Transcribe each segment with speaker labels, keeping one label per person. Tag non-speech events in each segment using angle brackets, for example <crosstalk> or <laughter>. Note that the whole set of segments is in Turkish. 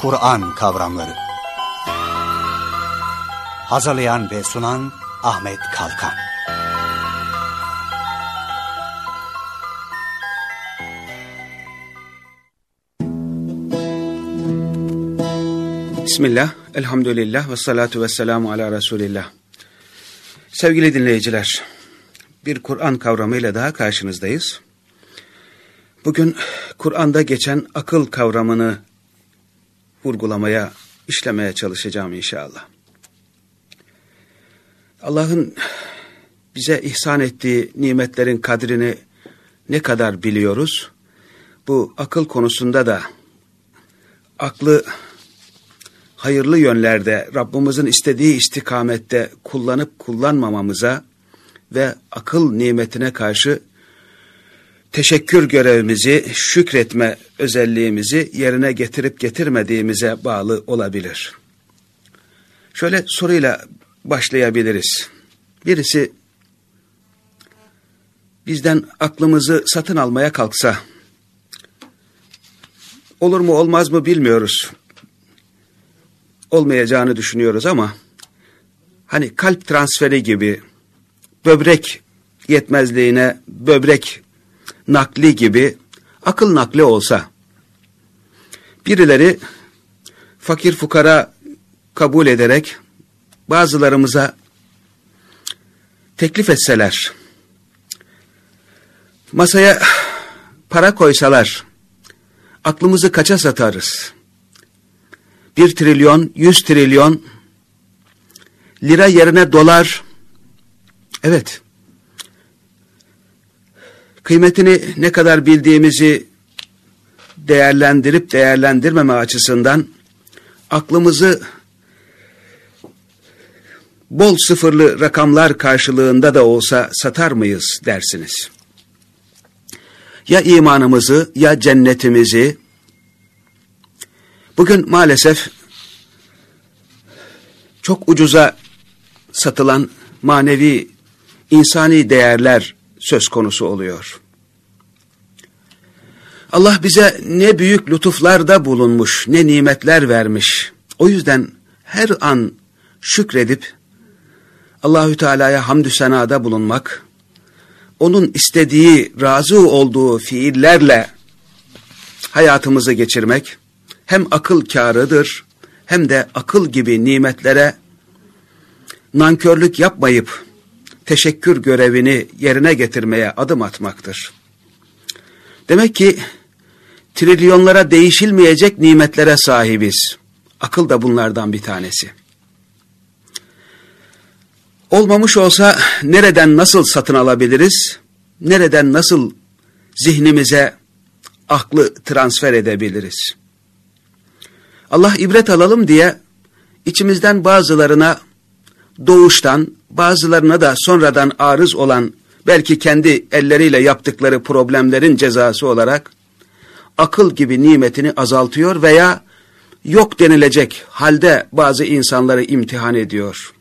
Speaker 1: Kur'an kavramları. Hazırlayan ve sunan Ahmet Kalkan.
Speaker 2: Bismillah, elhamdülillah ve salatu ve selamu ala Resulillah. Sevgili dinleyiciler, bir Kur'an kavramıyla daha karşınızdayız. Bugün Kur'an'da geçen akıl kavramını vurgulamaya, işlemeye çalışacağım inşallah. Allah'ın bize ihsan ettiği nimetlerin kadrini ne kadar biliyoruz? Bu akıl konusunda da aklı hayırlı yönlerde Rabbimizin istediği istikamette kullanıp kullanmamamıza ve akıl nimetine karşı teşekkür görevimizi, şükretme özelliğimizi yerine getirip getirmediğimize bağlı olabilir. Şöyle soruyla başlayabiliriz. Birisi bizden aklımızı satın almaya kalksa, olur mu olmaz mı bilmiyoruz. Olmayacağını düşünüyoruz ama, hani kalp transferi gibi, böbrek yetmezliğine böbrek nakli gibi akıl nakli olsa, birileri fakir fukara kabul ederek bazılarımıza teklif etseler, masaya para koysalar, aklımızı kaça satarız? Bir trilyon, yüz trilyon, lira yerine dolar, evet, kıymetini ne kadar bildiğimizi değerlendirip değerlendirmeme açısından aklımızı bol sıfırlı rakamlar karşılığında da olsa satar mıyız dersiniz. Ya imanımızı ya cennetimizi bugün maalesef çok ucuza satılan manevi insani değerler söz konusu oluyor. Allah bize ne büyük lütuflarda bulunmuş, ne nimetler vermiş. O yüzden her an şükredip Allahü Teala'ya hamdü senada bulunmak, onun istediği, razı olduğu fiillerle hayatımızı geçirmek hem akıl kârıdır hem de akıl gibi nimetlere nankörlük yapmayıp teşekkür görevini yerine getirmeye adım atmaktır. Demek ki trilyonlara değişilmeyecek nimetlere sahibiz. Akıl da bunlardan bir tanesi. Olmamış olsa nereden nasıl satın alabiliriz? Nereden nasıl zihnimize aklı transfer edebiliriz? Allah ibret alalım diye içimizden bazılarına doğuştan, bazılarına da sonradan arız olan, belki kendi elleriyle yaptıkları problemlerin cezası olarak, akıl gibi nimetini azaltıyor veya yok denilecek halde bazı insanları imtihan ediyor.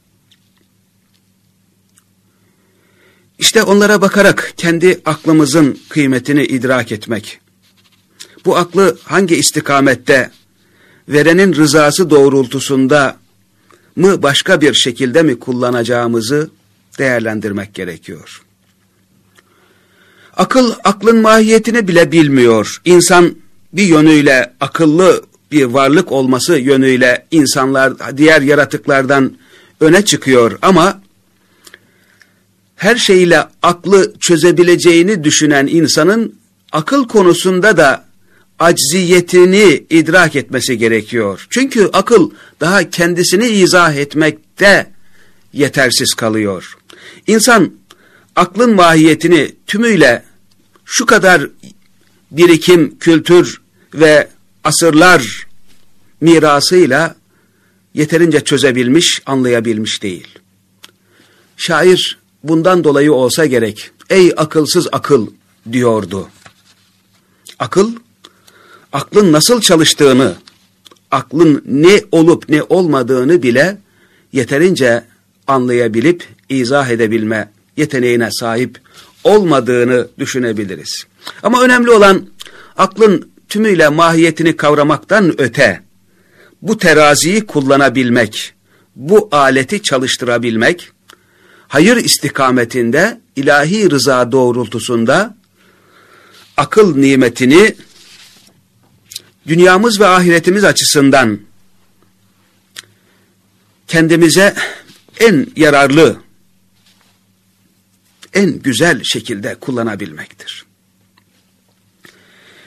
Speaker 2: İşte onlara bakarak kendi aklımızın kıymetini idrak etmek. Bu aklı hangi istikamette, verenin rızası doğrultusunda mı başka bir şekilde mi kullanacağımızı değerlendirmek gerekiyor. Akıl, aklın mahiyetini bile bilmiyor. İnsan bir yönüyle akıllı bir varlık olması yönüyle insanlar diğer yaratıklardan öne çıkıyor ama her şeyle aklı çözebileceğini düşünen insanın akıl konusunda da acziyetini idrak etmesi gerekiyor. Çünkü akıl daha kendisini izah etmekte yetersiz kalıyor. İnsan aklın mahiyetini tümüyle şu kadar birikim, kültür ve asırlar mirasıyla yeterince çözebilmiş, anlayabilmiş değil. Şair bundan dolayı olsa gerek, ey akılsız akıl diyordu. Akıl, aklın nasıl çalıştığını, aklın ne olup ne olmadığını bile yeterince anlayabilip izah edebilme yeteneğine sahip olmadığını düşünebiliriz. Ama önemli olan aklın tümüyle mahiyetini kavramaktan öte, bu teraziyi kullanabilmek, bu aleti çalıştırabilmek, hayır istikametinde, ilahi rıza doğrultusunda akıl nimetini dünyamız ve ahiretimiz açısından kendimize en yararlı, en güzel şekilde kullanabilmektir.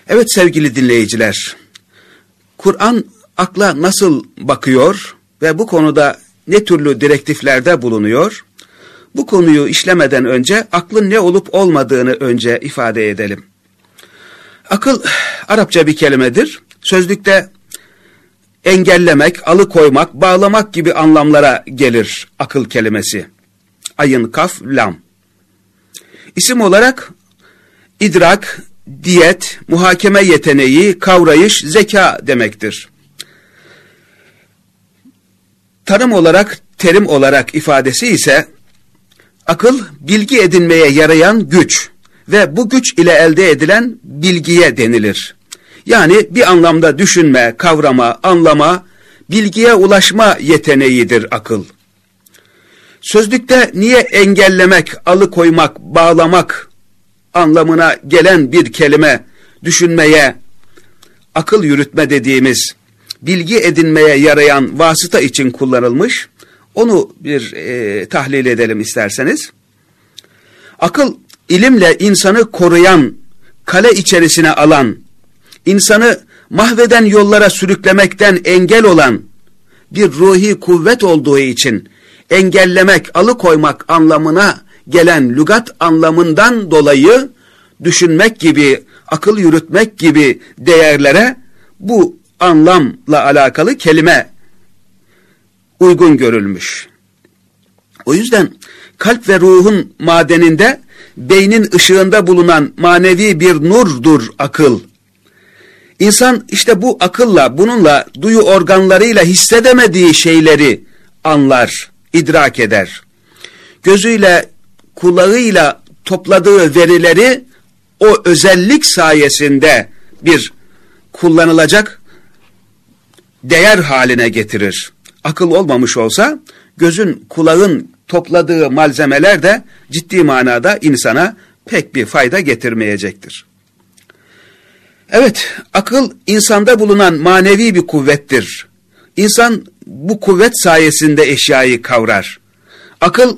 Speaker 2: Evet sevgili dinleyiciler, Kur'an akla nasıl bakıyor ve bu konuda ne türlü direktiflerde bulunuyor? Bu konuyu işlemeden önce aklın ne olup olmadığını önce ifade edelim. Akıl Arapça bir kelimedir. Sözlükte engellemek, alıkoymak, bağlamak gibi anlamlara gelir akıl kelimesi. Ayın, kaf, lam. İsim olarak idrak, diyet, muhakeme yeteneği, kavrayış, zeka demektir. Tanım olarak, terim olarak ifadesi ise akıl bilgi edinmeye yarayan güç ve bu güç ile elde edilen bilgiye denilir. Yani bir anlamda düşünme, kavrama, anlama, bilgiye ulaşma yeteneğidir akıl. Sözlükte niye engellemek, alıkoymak, bağlamak anlamına gelen bir kelime düşünmeye, akıl yürütme dediğimiz bilgi edinmeye yarayan vasıta için kullanılmış. Onu bir e, tahlil edelim isterseniz. Akıl ilimle insanı koruyan, kale içerisine alan, insanı mahveden yollara sürüklemekten engel olan bir ruhi kuvvet olduğu için engellemek, alıkoymak anlamına gelen lügat anlamından dolayı düşünmek gibi, akıl yürütmek gibi değerlere bu anlamla alakalı kelime uygun görülmüş. O yüzden kalp ve ruhun madeninde beynin ışığında bulunan manevi bir nurdur akıl. İnsan işte bu akılla, bununla, duyu organlarıyla hissedemediği şeyleri anlar, idrak eder. Gözüyle, kulağıyla topladığı verileri o özellik sayesinde bir kullanılacak değer haline getirir. Akıl olmamış olsa gözün, kulağın topladığı malzemeler de ciddi manada insana pek bir fayda getirmeyecektir. Evet, akıl insanda bulunan manevi bir kuvvettir. İnsan bu kuvvet sayesinde eşyayı kavrar. Akıl,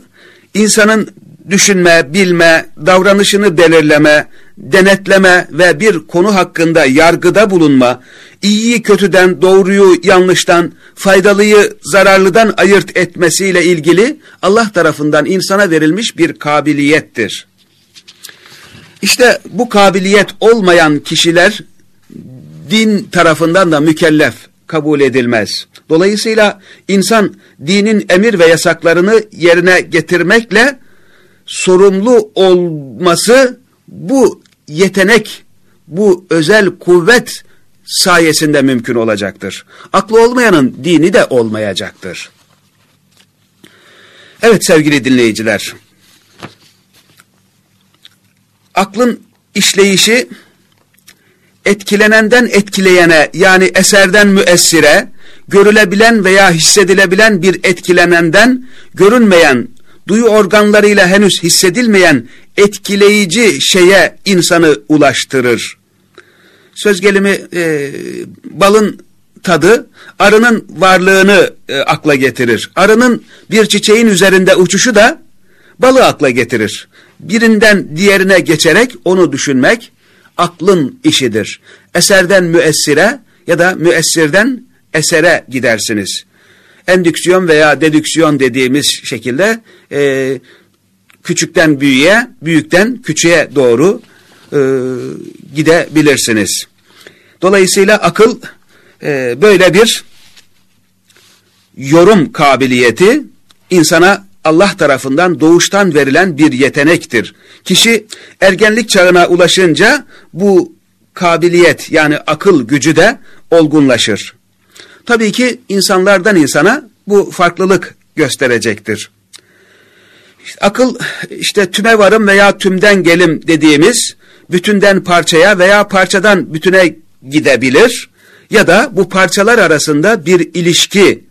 Speaker 2: insanın düşünme, bilme, davranışını belirleme, denetleme ve bir konu hakkında yargıda bulunma, iyiyi kötüden, doğruyu yanlıştan, faydalıyı zararlıdan ayırt etmesiyle ilgili Allah tarafından insana verilmiş bir kabiliyettir. İşte bu kabiliyet olmayan kişiler din tarafından da mükellef kabul edilmez. Dolayısıyla insan dinin emir ve yasaklarını yerine getirmekle sorumlu olması bu yetenek, bu özel kuvvet sayesinde mümkün olacaktır. Aklı olmayanın dini de olmayacaktır. Evet sevgili dinleyiciler, aklın işleyişi etkilenenden etkileyene yani eserden müessire, görülebilen veya hissedilebilen bir etkilenenden görünmeyen, duyu organlarıyla henüz hissedilmeyen etkileyici şeye insanı ulaştırır. Söz gelimi e, balın tadı arının varlığını e, akla getirir. Arının bir çiçeğin üzerinde uçuşu da balı akla getirir. Birinden diğerine geçerek onu düşünmek aklın işidir. Eserden müessire ya da müessirden esere gidersiniz. Endüksiyon veya dedüksiyon dediğimiz şekilde e, küçükten büyüğe, büyükten küçüğe doğru e, gidebilirsiniz. Dolayısıyla akıl e, böyle bir yorum kabiliyeti insana Allah tarafından doğuştan verilen bir yetenektir. Kişi ergenlik çağına ulaşınca bu kabiliyet yani akıl gücü de olgunlaşır. Tabii ki insanlardan insana bu farklılık gösterecektir. İşte akıl işte tüme varım veya tümden gelim dediğimiz bütünden parçaya veya parçadan bütüne gidebilir. ya da bu parçalar arasında bir ilişki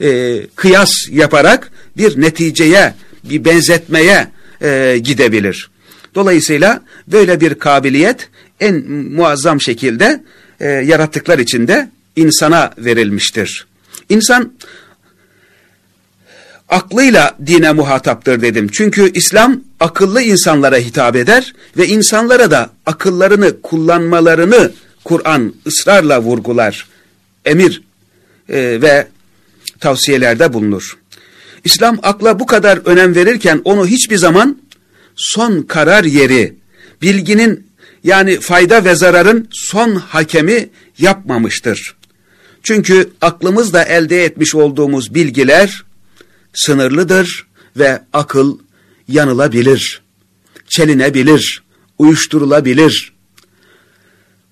Speaker 2: e, kıyas yaparak bir neticeye, bir benzetmeye e, gidebilir. Dolayısıyla böyle bir kabiliyet en muazzam şekilde e, yarattıklar içinde insana verilmiştir. İnsan aklıyla dine muhataptır dedim. Çünkü İslam akıllı insanlara hitap eder ve insanlara da akıllarını kullanmalarını Kur'an ısrarla vurgular, emir e, ve tavsiyelerde bulunur. İslam akla bu kadar önem verirken onu hiçbir zaman son karar yeri, bilginin yani fayda ve zararın son hakemi yapmamıştır. Çünkü aklımızla elde etmiş olduğumuz bilgiler sınırlıdır ve akıl yanılabilir, çelinebilir, uyuşturulabilir,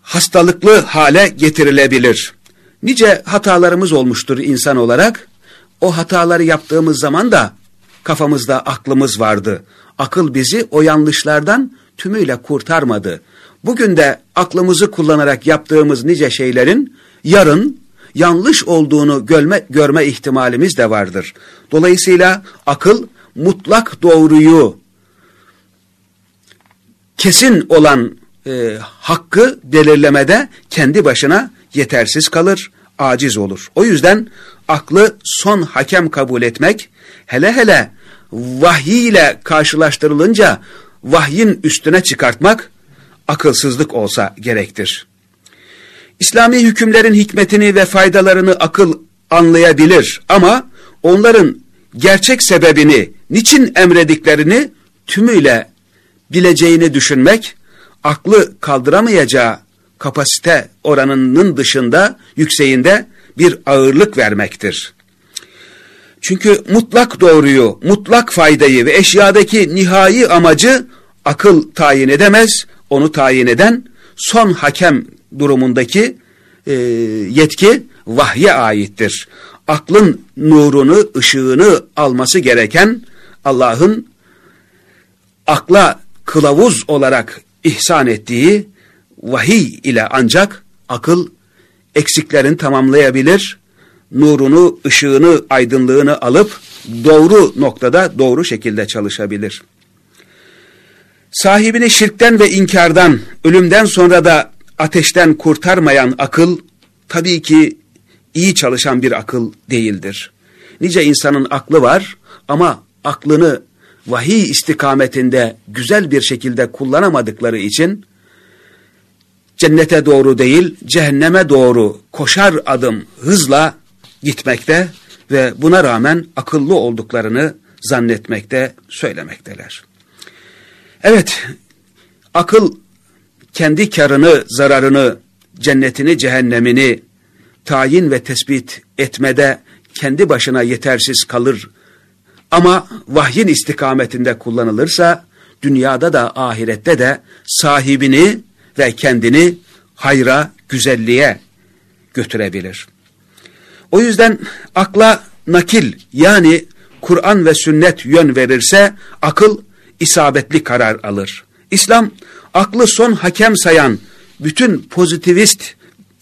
Speaker 2: hastalıklı hale getirilebilir. Nice hatalarımız olmuştur insan olarak. O hataları yaptığımız zaman da kafamızda aklımız vardı. Akıl bizi o yanlışlardan tümüyle kurtarmadı. Bugün de aklımızı kullanarak yaptığımız nice şeylerin yarın yanlış olduğunu görme, görme ihtimalimiz de vardır. Dolayısıyla akıl mutlak doğruyu kesin olan e, hakkı belirlemede kendi başına yetersiz kalır, aciz olur. O yüzden aklı son hakem kabul etmek, hele hele vahiy ile karşılaştırılınca vahyin üstüne çıkartmak akılsızlık olsa gerektir. İslami hükümlerin hikmetini ve faydalarını akıl anlayabilir ama onların gerçek sebebini, niçin emrediklerini tümüyle bileceğini düşünmek, aklı kaldıramayacağı kapasite oranının dışında, yükseğinde bir ağırlık vermektir. Çünkü mutlak doğruyu, mutlak faydayı ve eşyadaki nihai amacı akıl tayin edemez, onu tayin eden son hakem durumundaki e, yetki vahye aittir. Aklın nurunu, ışığını alması gereken Allah'ın akla kılavuz olarak ihsan ettiği vahiy ile ancak akıl eksiklerini tamamlayabilir, nurunu, ışığını, aydınlığını alıp doğru noktada doğru şekilde çalışabilir. Sahibini şirkten ve inkardan, ölümden sonra da ateşten kurtarmayan akıl, tabii ki iyi çalışan bir akıl değildir. Nice insanın aklı var ama aklını vahiy istikametinde güzel bir şekilde kullanamadıkları için, cennete doğru değil, cehenneme doğru koşar adım hızla gitmekte ve buna rağmen akıllı olduklarını zannetmekte, söylemekteler. Evet, akıl kendi karını, zararını, cennetini, cehennemini tayin ve tespit etmede kendi başına yetersiz kalır. Ama vahyin istikametinde kullanılırsa, dünyada da ahirette de sahibini ve kendini hayra, güzelliğe götürebilir. O yüzden akla nakil yani Kur'an ve sünnet yön verirse akıl isabetli karar alır. İslam aklı son hakem sayan bütün pozitivist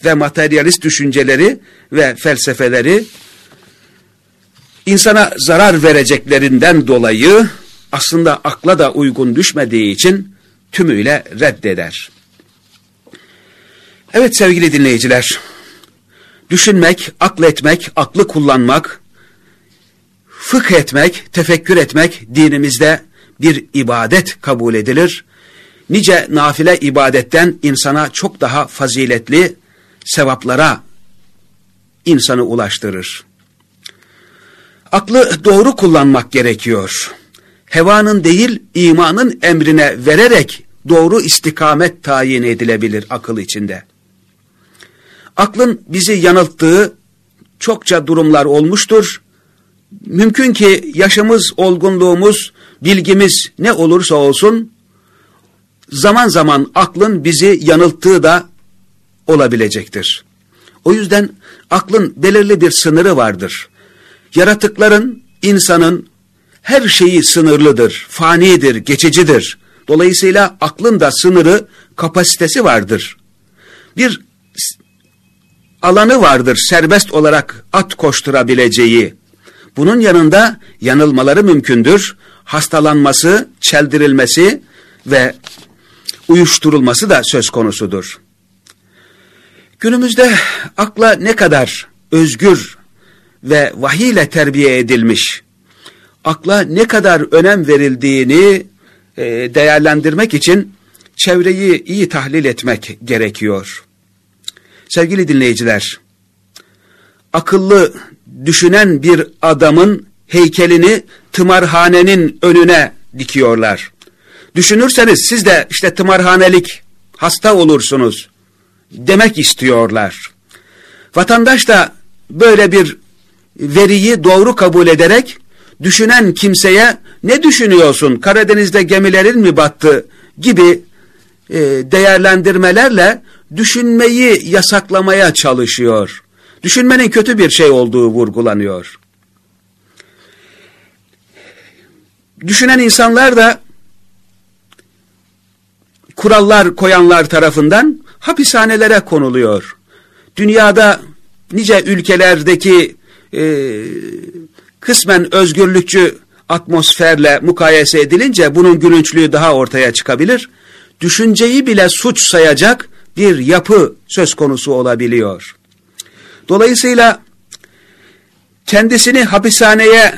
Speaker 2: ve materyalist düşünceleri ve felsefeleri insana zarar vereceklerinden dolayı aslında akla da uygun düşmediği için tümüyle reddeder. Evet sevgili dinleyiciler, düşünmek, akletmek, aklı kullanmak, fıkh etmek, tefekkür etmek dinimizde bir ibadet kabul edilir. Nice nafile ibadetten insana çok daha faziletli sevaplara insanı ulaştırır. Aklı doğru kullanmak gerekiyor. Hevanın değil imanın emrine vererek doğru istikamet tayin edilebilir akıl içinde. Aklın bizi yanılttığı çokça durumlar olmuştur. Mümkün ki yaşımız, olgunluğumuz, bilgimiz ne olursa olsun zaman zaman aklın bizi yanılttığı da olabilecektir. O yüzden aklın belirli bir sınırı vardır. Yaratıkların, insanın her şeyi sınırlıdır, fanidir, geçicidir. Dolayısıyla aklın da sınırı, kapasitesi vardır. Bir alanı vardır serbest olarak at koşturabileceği. Bunun yanında yanılmaları mümkündür. Hastalanması, çeldirilmesi ve uyuşturulması da söz konusudur. Günümüzde akla ne kadar özgür ve vahiy ile terbiye edilmiş, akla ne kadar önem verildiğini e, değerlendirmek için çevreyi iyi tahlil etmek gerekiyor. Sevgili dinleyiciler, akıllı düşünen bir adamın heykelini tımarhanenin önüne dikiyorlar. Düşünürseniz siz de işte tımarhanelik hasta olursunuz demek istiyorlar. Vatandaş da böyle bir veriyi doğru kabul ederek düşünen kimseye ne düşünüyorsun Karadeniz'de gemilerin mi battı gibi e, değerlendirmelerle düşünmeyi yasaklamaya çalışıyor. Düşünmenin kötü bir şey olduğu vurgulanıyor. Düşünen insanlar da kurallar koyanlar tarafından hapishanelere konuluyor. Dünyada nice ülkelerdeki e, kısmen özgürlükçü atmosferle mukayese edilince bunun gülünçlüğü daha ortaya çıkabilir. Düşünceyi bile suç sayacak bir yapı söz konusu olabiliyor. Dolayısıyla kendisini hapishaneye,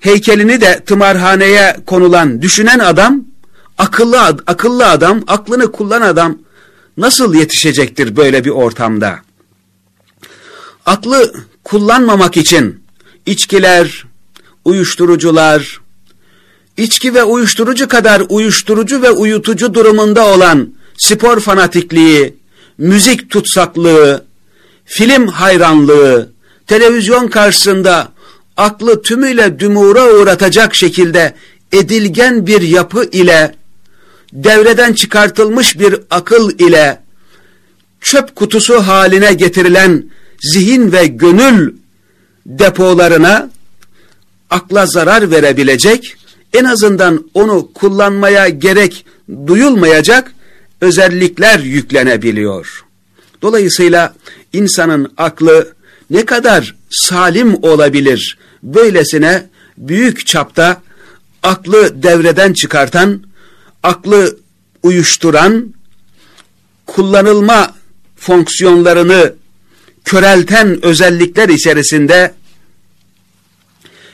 Speaker 2: heykelini de tımarhaneye konulan düşünen adam, akıllı, akıllı adam, aklını kullanan adam nasıl yetişecektir böyle bir ortamda? Aklı kullanmamak için içkiler, uyuşturucular, içki ve uyuşturucu kadar uyuşturucu ve uyutucu durumunda olan spor fanatikliği, müzik tutsaklığı, film hayranlığı, televizyon karşısında aklı tümüyle dümura uğratacak şekilde edilgen bir yapı ile, devreden çıkartılmış bir akıl ile, çöp kutusu haline getirilen zihin ve gönül depolarına akla zarar verebilecek, en azından onu kullanmaya gerek duyulmayacak özellikler yüklenebiliyor. Dolayısıyla insanın aklı ne kadar salim olabilir, böylesine büyük çapta aklı devreden çıkartan, aklı uyuşturan, kullanılma fonksiyonlarını körelten özellikler içerisinde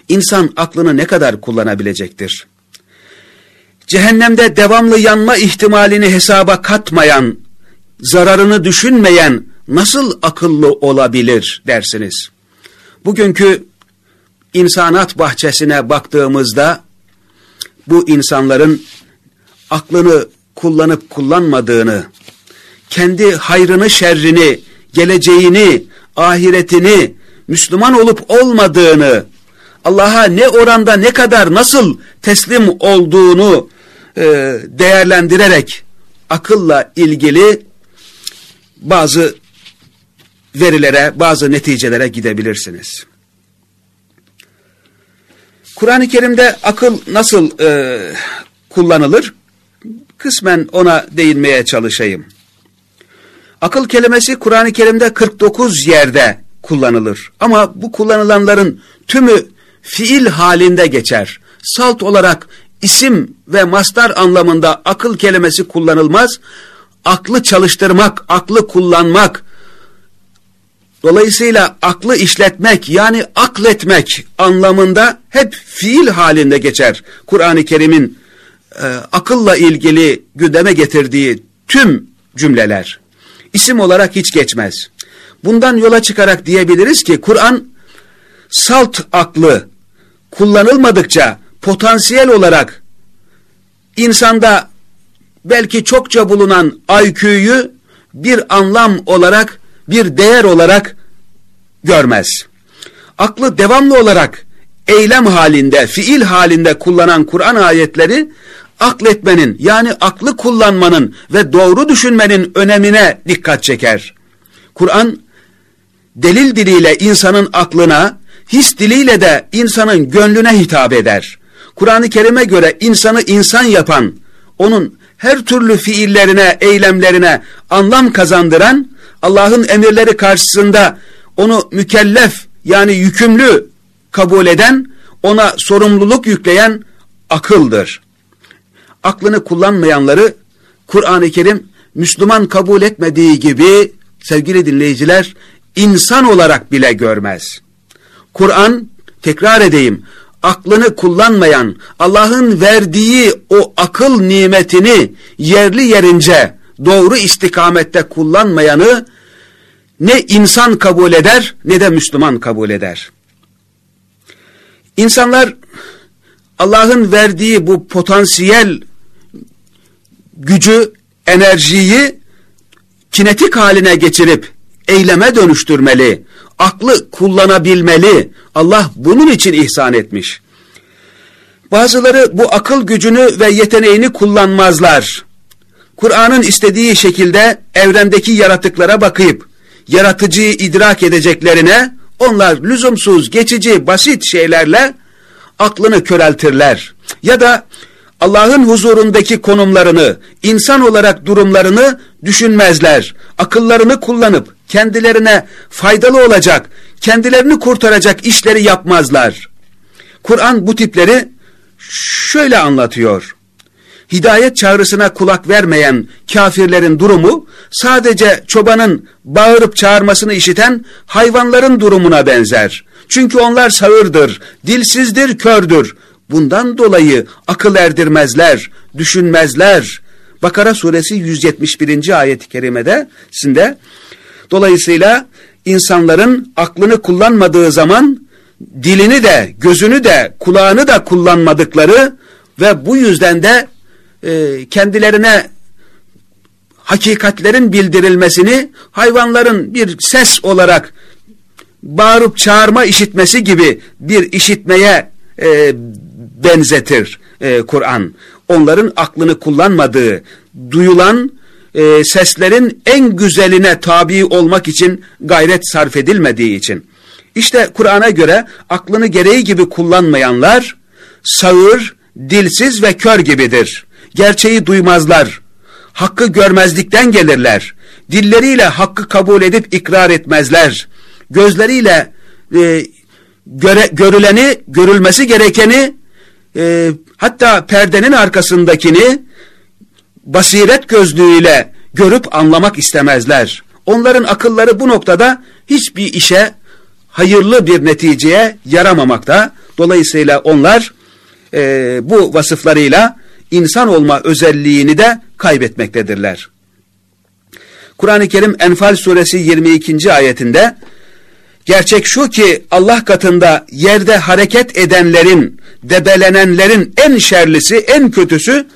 Speaker 2: insan aklını ne kadar kullanabilecektir? Cehennemde devamlı yanma ihtimalini hesaba katmayan, zararını düşünmeyen nasıl akıllı olabilir dersiniz? Bugünkü insanat bahçesine baktığımızda bu insanların aklını kullanıp kullanmadığını, kendi hayrını şerrini, geleceğini, ahiretini, Müslüman olup olmadığını, Allah'a ne oranda ne kadar nasıl teslim olduğunu e, değerlendirerek akılla ilgili bazı verilere, bazı neticelere gidebilirsiniz. Kur'an-ı Kerim'de akıl nasıl e, kullanılır? Kısmen ona değinmeye çalışayım. Akıl kelimesi Kur'an-ı Kerim'de 49 yerde kullanılır. Ama bu kullanılanların tümü fiil halinde geçer. Salt olarak isim ve mastar anlamında akıl kelimesi kullanılmaz. Aklı çalıştırmak, aklı kullanmak, dolayısıyla aklı işletmek yani akletmek anlamında hep fiil halinde geçer. Kur'an-ı Kerim'in e, akılla ilgili gündeme getirdiği tüm cümleler isim olarak hiç geçmez. Bundan yola çıkarak diyebiliriz ki Kur'an salt aklı kullanılmadıkça potansiyel olarak insanda belki çokça bulunan IQ'yu bir anlam olarak, bir değer olarak görmez. Aklı devamlı olarak eylem halinde, fiil halinde kullanan Kur'an ayetleri akletmenin yani aklı kullanmanın ve doğru düşünmenin önemine dikkat çeker. Kur'an delil diliyle insanın aklına, his diliyle de insanın gönlüne hitap eder. Kur'an-ı Kerim'e göre insanı insan yapan, onun her türlü fiillerine, eylemlerine anlam kazandıran Allah'ın emirleri karşısında onu mükellef yani yükümlü kabul eden, ona sorumluluk yükleyen akıldır. Aklını kullanmayanları Kur'an-ı Kerim Müslüman kabul etmediği gibi sevgili dinleyiciler insan olarak bile görmez. Kur'an tekrar edeyim aklını kullanmayan Allah'ın verdiği o akıl nimetini yerli yerince doğru istikamette kullanmayanı ne insan kabul eder ne de Müslüman kabul eder. İnsanlar Allah'ın verdiği bu potansiyel gücü, enerjiyi kinetik haline geçirip eyleme dönüştürmeli, aklı kullanabilmeli. Allah bunun için ihsan etmiş. Bazıları bu akıl gücünü ve yeteneğini kullanmazlar. Kur'an'ın istediği şekilde evrendeki yaratıklara bakıp yaratıcıyı idrak edeceklerine onlar lüzumsuz, geçici, basit şeylerle aklını köreltirler. Ya da Allah'ın huzurundaki konumlarını, insan olarak durumlarını düşünmezler. Akıllarını kullanıp kendilerine faydalı olacak, kendilerini kurtaracak işleri yapmazlar. Kur'an bu tipleri şöyle anlatıyor. Hidayet çağrısına kulak vermeyen kafirlerin durumu sadece çobanın bağırıp çağırmasını işiten hayvanların durumuna benzer. Çünkü onlar sağırdır, dilsizdir, kördür. Bundan dolayı akıl erdirmezler, düşünmezler. Bakara suresi 171. ayet-i kerimede sinde dolayısıyla insanların aklını kullanmadığı zaman dilini de, gözünü de, kulağını da kullanmadıkları ve bu yüzden de e, kendilerine hakikatlerin bildirilmesini hayvanların bir ses olarak bağırıp çağırma işitmesi gibi bir işitmeye e, benzetir e, Kur'an. Onların aklını kullanmadığı, duyulan e, seslerin en güzeline tabi olmak için gayret sarf edilmediği için. İşte Kur'an'a göre aklını gereği gibi kullanmayanlar sağır, dilsiz ve kör gibidir. Gerçeği duymazlar. Hakkı görmezlikten gelirler. Dilleriyle hakkı kabul edip ikrar etmezler. Gözleriyle e, göre, görüleni, görülmesi gerekeni e, hatta perdenin arkasındakini basiret gözlüğüyle görüp anlamak istemezler. Onların akılları bu noktada hiçbir işe hayırlı bir neticeye yaramamakta. Dolayısıyla onlar e, bu vasıflarıyla insan olma özelliğini de kaybetmektedirler. Kur'an-ı Kerim Enfal suresi 22. ayetinde gerçek şu ki Allah katında yerde hareket edenlerin, debelenenlerin en şerlisi, en kötüsü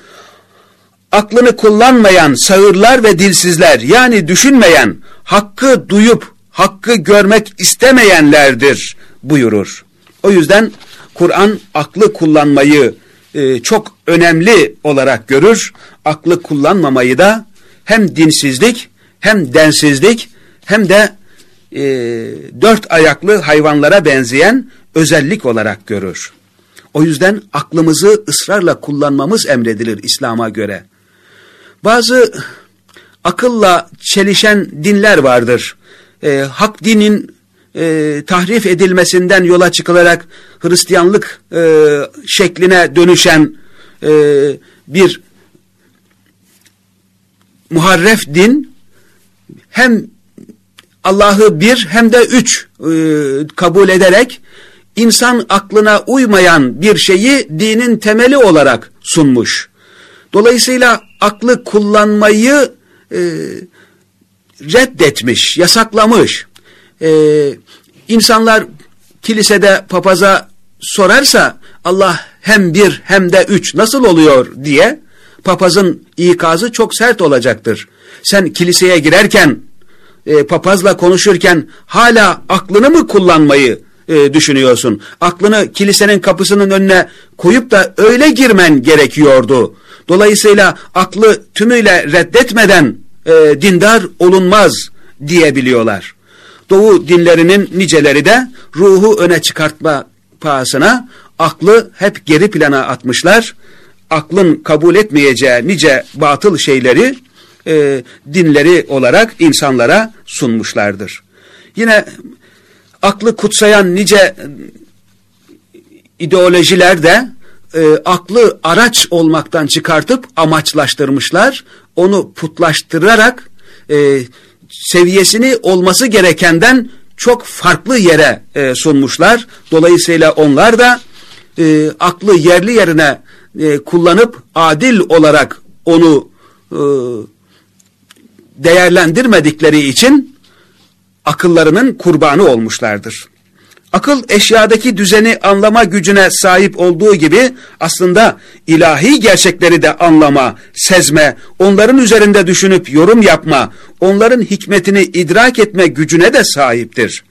Speaker 2: aklını kullanmayan sağırlar ve dilsizler yani düşünmeyen, hakkı duyup hakkı görmek istemeyenlerdir buyurur. O yüzden Kur'an aklı kullanmayı e, çok önemli olarak görür. Aklı kullanmamayı da hem dinsizlik hem densizlik hem de e, dört ayaklı hayvanlara benzeyen özellik olarak görür. O yüzden aklımızı ısrarla kullanmamız emredilir İslam'a göre. Bazı akılla çelişen dinler vardır. E, hak dinin e, tahrif edilmesinden yola çıkılarak Hristiyanlık e, şekline dönüşen e, bir muharref din hem Allah'ı bir hem de üç e, kabul ederek insan aklına uymayan bir şeyi dinin temeli olarak sunmuş. Dolayısıyla aklı kullanmayı e, reddetmiş, yasaklamış. E, insanlar kilisede papaza sorarsa Allah hem bir hem de üç nasıl oluyor diye papazın ikazı çok sert olacaktır. Sen kiliseye girerken e, papazla konuşurken hala aklını mı kullanmayı e, düşünüyorsun? Aklını kilisenin kapısının önüne koyup da öyle girmen gerekiyordu. Dolayısıyla aklı tümüyle reddetmeden e, dindar olunmaz diyebiliyorlar. Doğu dinlerinin niceleri de ruhu öne çıkartma pahasına aklı hep geri plana atmışlar. Aklın kabul etmeyeceği nice batıl şeyleri e, dinleri olarak insanlara sunmuşlardır. Yine aklı kutsayan nice ideolojiler de e, aklı araç olmaktan çıkartıp amaçlaştırmışlar. Onu putlaştırarak e, seviyesini olması gerekenden çok farklı yere e, sunmuşlar. Dolayısıyla onlar da e, aklı yerli yerine e, kullanıp adil olarak onu e, değerlendirmedikleri için akıllarının kurbanı olmuşlardır. Akıl eşyadaki düzeni anlama gücüne sahip olduğu gibi aslında ilahi gerçekleri de anlama, sezme, onların üzerinde düşünüp yorum yapma, onların hikmetini idrak etme gücüne de sahiptir.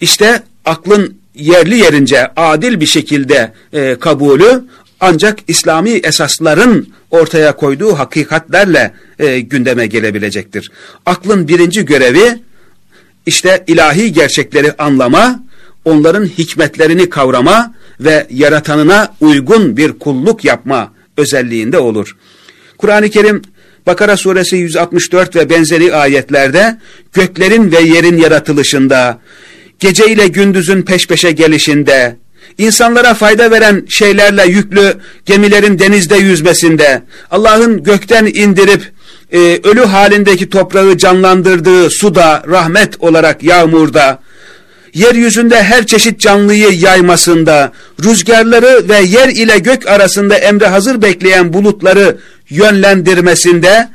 Speaker 2: İşte aklın yerli yerince adil bir şekilde e, kabulü ancak İslami esasların ortaya koyduğu hakikatlerle e, gündeme gelebilecektir. Aklın birinci görevi işte ilahi gerçekleri anlama, onların hikmetlerini kavrama ve yaratanına uygun bir kulluk yapma özelliğinde olur. Kur'an-ı Kerim Bakara suresi 164 ve benzeri ayetlerde göklerin ve yerin yaratılışında, gece ile gündüzün peş peşe gelişinde, insanlara fayda veren şeylerle yüklü gemilerin denizde yüzmesinde, Allah'ın gökten indirip e, ölü halindeki toprağı canlandırdığı suda, rahmet olarak yağmurda, yeryüzünde her çeşit canlıyı yaymasında, rüzgarları ve yer ile gök arasında emre hazır bekleyen bulutları yönlendirmesinde,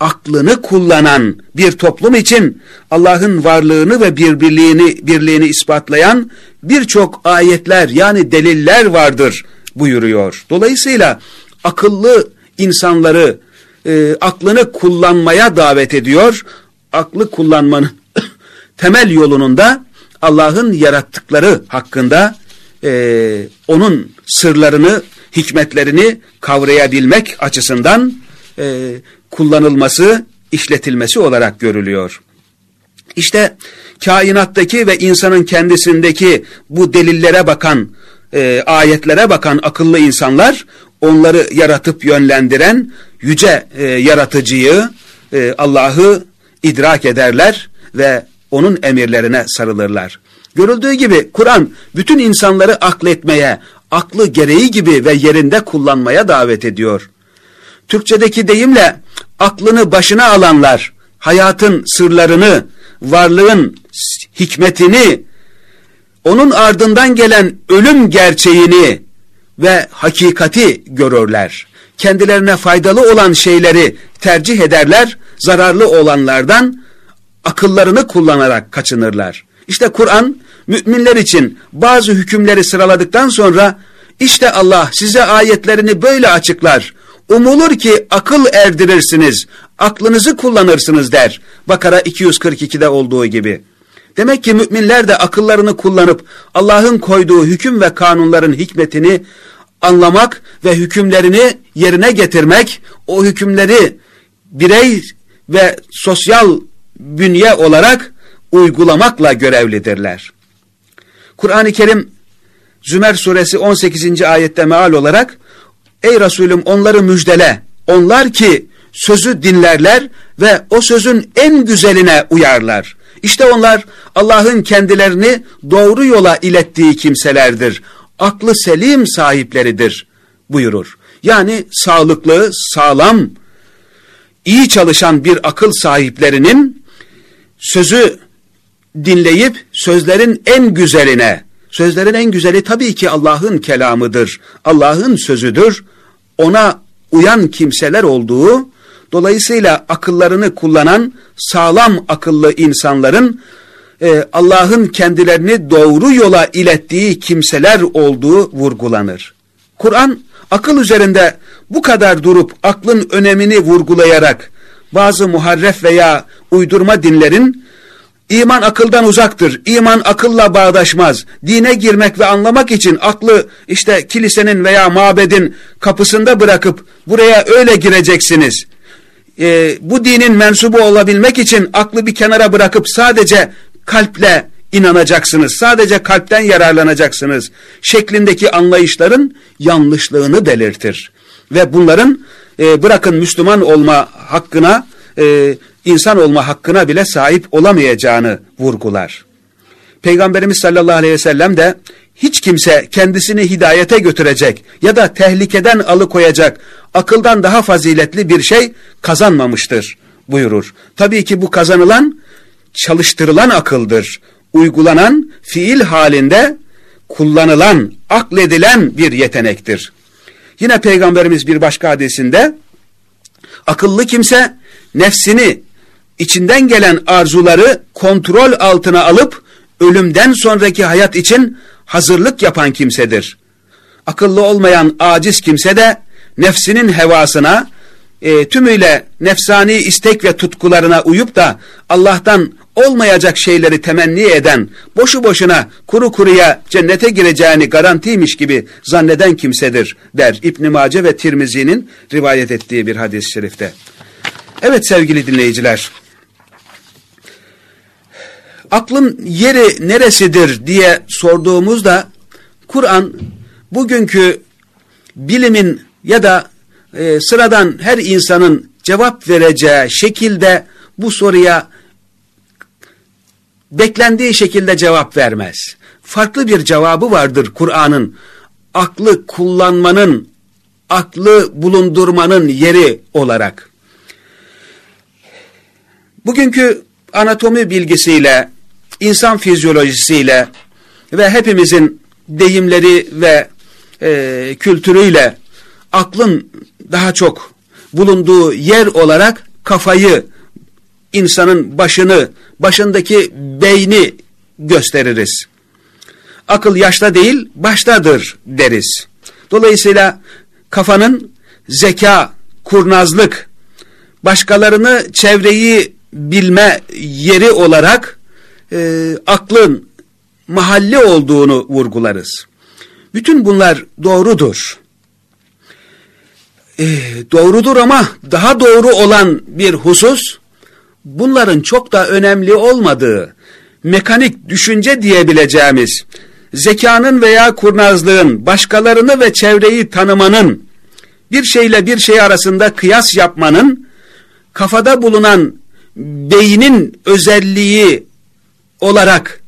Speaker 2: aklını kullanan bir toplum için Allah'ın varlığını ve birbirliğini, birliğini ispatlayan birçok ayetler yani deliller vardır buyuruyor. Dolayısıyla akıllı insanları e, aklını kullanmaya davet ediyor. Aklı kullanmanın <coughs> temel yolunun da Allah'ın yarattıkları hakkında e, onun sırlarını, hikmetlerini kavrayabilmek açısından e, kullanılması, işletilmesi olarak görülüyor. İşte kainattaki ve insanın kendisindeki bu delillere bakan, e, ayetlere bakan akıllı insanlar, onları yaratıp yönlendiren yüce e, yaratıcıyı, e, Allah'ı idrak ederler ve onun emirlerine sarılırlar. Görüldüğü gibi Kur'an bütün insanları akletmeye, aklı gereği gibi ve yerinde kullanmaya davet ediyor. Türkçedeki deyimle aklını başına alanlar, hayatın sırlarını, varlığın hikmetini, onun ardından gelen ölüm gerçeğini ve hakikati görürler. Kendilerine faydalı olan şeyleri tercih ederler, zararlı olanlardan akıllarını kullanarak kaçınırlar. İşte Kur'an müminler için bazı hükümleri sıraladıktan sonra işte Allah size ayetlerini böyle açıklar. Umulur ki akıl erdirirsiniz, aklınızı kullanırsınız der. Bakara 242'de olduğu gibi. Demek ki müminler de akıllarını kullanıp Allah'ın koyduğu hüküm ve kanunların hikmetini anlamak ve hükümlerini yerine getirmek, o hükümleri birey ve sosyal bünye olarak uygulamakla görevlidirler. Kur'an-ı Kerim Zümer suresi 18. ayette meal olarak Ey Resulüm onları müjdele. Onlar ki sözü dinlerler ve o sözün en güzeline uyarlar. İşte onlar Allah'ın kendilerini doğru yola ilettiği kimselerdir. Aklı selim sahipleridir buyurur. Yani sağlıklı, sağlam, iyi çalışan bir akıl sahiplerinin sözü dinleyip sözlerin en güzeline, sözlerin en güzeli tabii ki Allah'ın kelamıdır, Allah'ın sözüdür, ona uyan kimseler olduğu, dolayısıyla akıllarını kullanan sağlam akıllı insanların e, Allah'ın kendilerini doğru yola ilettiği kimseler olduğu vurgulanır. Kur'an akıl üzerinde bu kadar durup aklın önemini vurgulayarak bazı muharref veya uydurma dinlerin iman akıldan uzaktır, iman akılla bağdaşmaz, dine girmek ve anlamak için aklı işte kilisenin veya mabedin kapısında bırakıp buraya öyle gireceksiniz. Ee, bu dinin mensubu olabilmek için aklı bir kenara bırakıp sadece kalple inanacaksınız, sadece kalpten yararlanacaksınız şeklindeki anlayışların yanlışlığını belirtir. Ve bunların e, bırakın Müslüman olma hakkına, e, insan olma hakkına bile sahip olamayacağını vurgular. Peygamberimiz sallallahu aleyhi ve sellem de hiç kimse kendisini hidayete götürecek ya da tehlikeden alıkoyacak akıldan daha faziletli bir şey kazanmamıştır buyurur. Tabii ki bu kazanılan çalıştırılan akıldır. Uygulanan fiil halinde kullanılan, akledilen bir yetenektir. Yine Peygamberimiz bir başka hadisinde akıllı kimse nefsini içinden gelen arzuları kontrol altına alıp ölümden sonraki hayat için hazırlık yapan kimsedir. Akıllı olmayan aciz kimse de nefsinin hevasına, e, tümüyle nefsani istek ve tutkularına uyup da Allah'tan olmayacak şeyleri temenni eden, boşu boşuna kuru kuruya cennete gireceğini garantiymiş gibi zanneden kimsedir der İbn Mace ve Tirmizi'nin rivayet ettiği bir hadis-i şerifte. Evet sevgili dinleyiciler, aklın yeri neresidir diye sorduğumuzda Kur'an bugünkü bilimin ya da e, sıradan her insanın cevap vereceği şekilde bu soruya beklendiği şekilde cevap vermez. Farklı bir cevabı vardır Kur'an'ın. Aklı kullanmanın, aklı bulundurmanın yeri olarak. Bugünkü anatomi bilgisiyle, insan fizyolojisiyle ve hepimizin deyimleri ve e, kültürüyle aklın daha çok bulunduğu yer olarak kafayı, insanın başını, başındaki beyni gösteririz. Akıl yaşta değil, baştadır deriz. Dolayısıyla kafanın zeka, kurnazlık, başkalarını, çevreyi bilme yeri olarak e, aklın mahalli olduğunu vurgularız. Bütün bunlar doğrudur. E, doğrudur ama daha doğru olan bir husus, bunların çok da önemli olmadığı, mekanik düşünce diyebileceğimiz, zekanın veya kurnazlığın, başkalarını ve çevreyi tanımanın, bir şeyle bir şey arasında kıyas yapmanın, kafada bulunan beynin özelliği olarak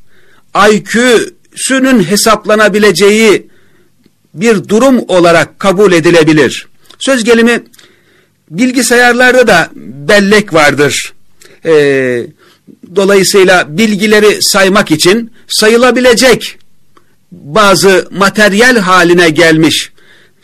Speaker 2: IQ'sünün hesaplanabileceği bir durum olarak kabul edilebilir. Söz gelimi bilgisayarlarda da bellek vardır. Ee, dolayısıyla bilgileri saymak için sayılabilecek bazı materyal haline gelmiş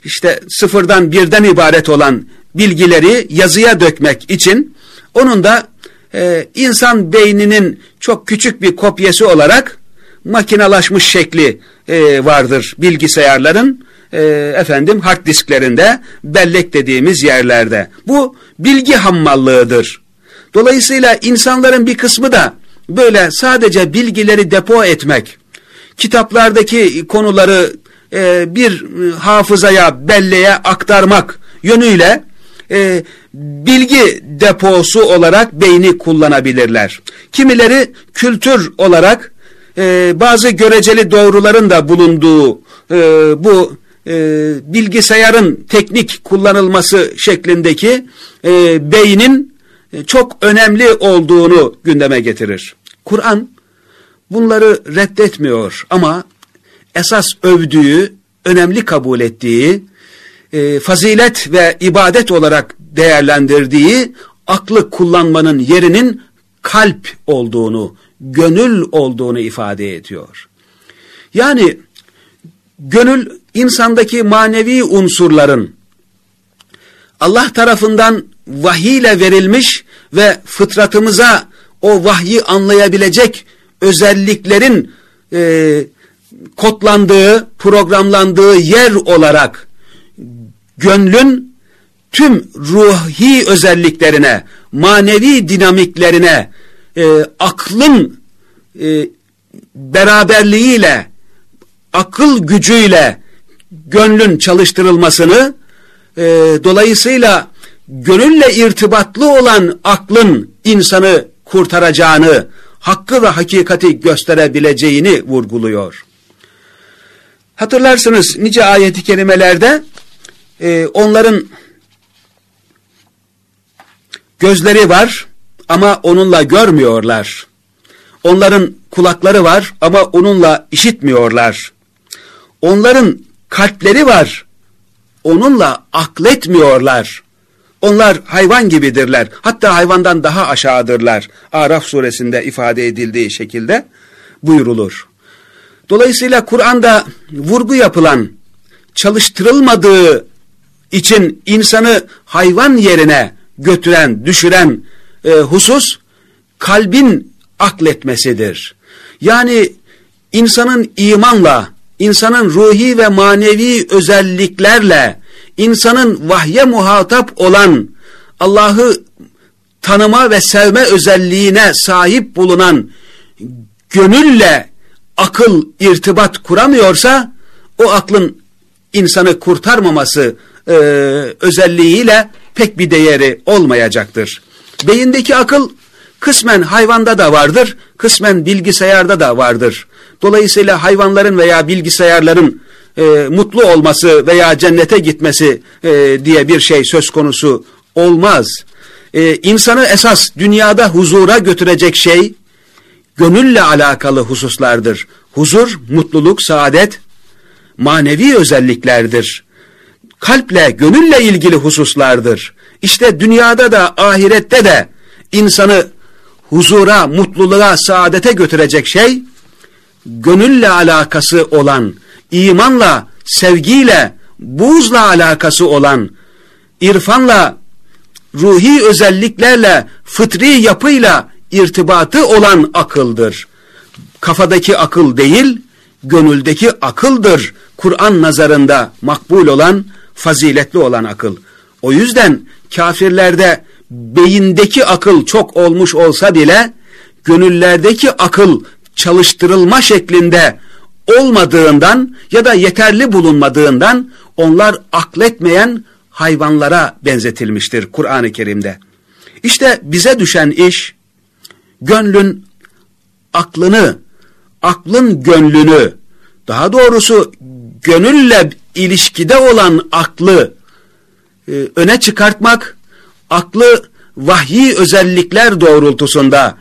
Speaker 2: işte sıfırdan birden ibaret olan bilgileri yazıya dökmek için onun da e, insan beyninin çok küçük bir kopyası olarak makinalaşmış şekli e, vardır bilgisayarların e, efendim hard disklerinde bellek dediğimiz yerlerde. Bu bilgi hammallığıdır. Dolayısıyla insanların bir kısmı da böyle sadece bilgileri depo etmek, kitaplardaki konuları e, bir hafızaya, belleğe aktarmak yönüyle e, bilgi deposu olarak beyni kullanabilirler. Kimileri kültür olarak e, bazı göreceli doğruların da bulunduğu e, bu e, bilgisayarın teknik kullanılması şeklindeki e, beynin e, çok önemli olduğunu gündeme getirir. Kur'an bunları reddetmiyor ama esas övdüğü, önemli kabul ettiği, e, fazilet ve ibadet olarak değerlendirdiği aklı kullanmanın yerinin kalp olduğunu, gönül olduğunu ifade ediyor. Yani gönül insandaki manevi unsurların Allah tarafından vahiy ile verilmiş ve fıtratımıza o vahyi anlayabilecek özelliklerin e, kodlandığı, programlandığı yer olarak gönlün tüm ruhi özelliklerine, manevi dinamiklerine, e, aklın e, beraberliğiyle, akıl gücüyle gönlün çalıştırılmasını, e, dolayısıyla gönülle irtibatlı olan aklın insanı kurtaracağını, hakkı ve hakikati gösterebileceğini vurguluyor. Hatırlarsınız nice ayeti kerimelerde e, onların gözleri var ama onunla görmüyorlar. Onların kulakları var ama onunla işitmiyorlar. Onların kalpleri var, onunla akletmiyorlar. Onlar hayvan gibidirler. Hatta hayvandan daha aşağıdırlar. Araf suresinde ifade edildiği şekilde buyurulur. Dolayısıyla Kur'an'da vurgu yapılan, çalıştırılmadığı için insanı hayvan yerine götüren, düşüren e, husus kalbin akletmesidir. Yani insanın imanla, insanın ruhi ve manevi özelliklerle, insanın vahye muhatap olan Allah'ı tanıma ve sevme özelliğine sahip bulunan gönülle akıl irtibat kuramıyorsa o aklın insanı kurtarmaması e, özelliğiyle pek bir değeri olmayacaktır. Beyindeki akıl kısmen hayvanda da vardır, kısmen bilgisayarda da vardır. Dolayısıyla hayvanların veya bilgisayarların e, mutlu olması veya cennete gitmesi e, diye bir şey söz konusu olmaz. E, insanı esas dünyada huzura götürecek şey gönülle alakalı hususlardır. Huzur, mutluluk, saadet manevi özelliklerdir. Kalple, gönülle ilgili hususlardır. İşte dünyada da ahirette de insanı huzura, mutluluğa, saadete götürecek şey gönülle alakası olan, imanla, sevgiyle, buğzla alakası olan, irfanla, ruhi özelliklerle, fıtri yapıyla irtibatı olan akıldır. Kafadaki akıl değil, gönüldeki akıldır. Kur'an nazarında makbul olan, faziletli olan akıl. O yüzden kafirlerde beyindeki akıl çok olmuş olsa bile, gönüllerdeki akıl çalıştırılma şeklinde olmadığından ya da yeterli bulunmadığından onlar akletmeyen hayvanlara benzetilmiştir Kur'an-ı Kerim'de. İşte bize düşen iş gönlün aklını, aklın gönlünü, daha doğrusu gönülle ilişkide olan aklı e, öne çıkartmak, aklı vahyi özellikler doğrultusunda